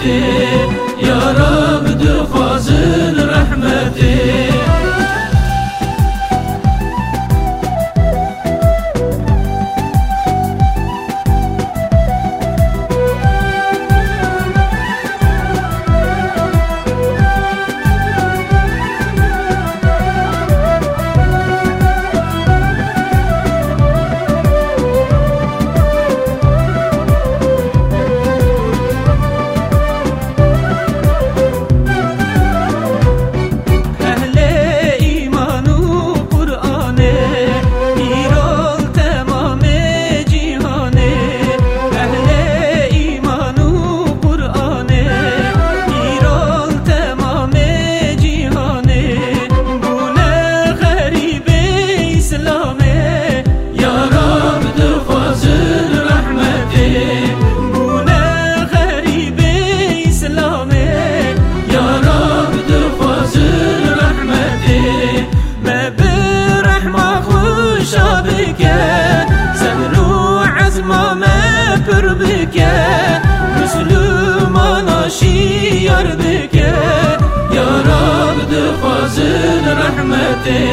رحمتي. يا رب تفازل رحمتي. İmame pür büke Müslümana şiyar büke Ya Rabbi fazıl rahmeti